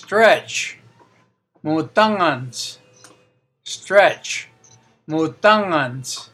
stretch, mutangans. stretch, mutangans.